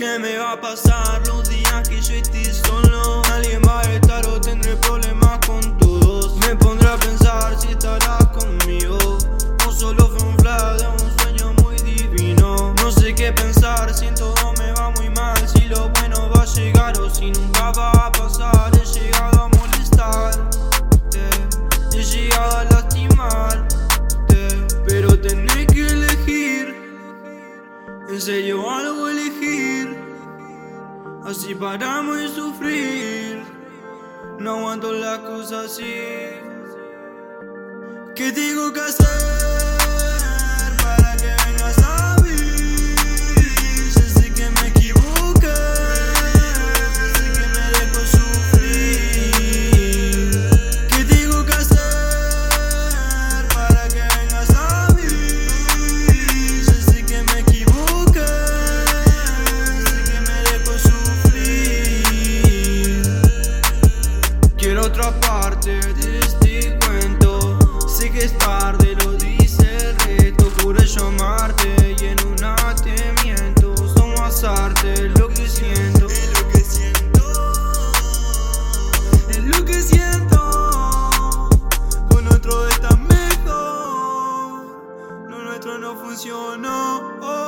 ¿Qué me va a pasar los días que yo esté solo? Alguien va a estar o tendré problemas con todos. Me pondré a pensar si estarás conmigo. O solo fue un flash de un sueño muy divino. No sé qué pensar, si en todo me va muy mal. Si lo bueno va a llegar o si nunca va a pasar. He llegado a molestarte, he llegado a lastimarte. Pero tenés que elegir. En serio algo elegir. Así paramos de sufrir. No aguanto las cosas así. ¿Qué tengo que hacer no funcionó.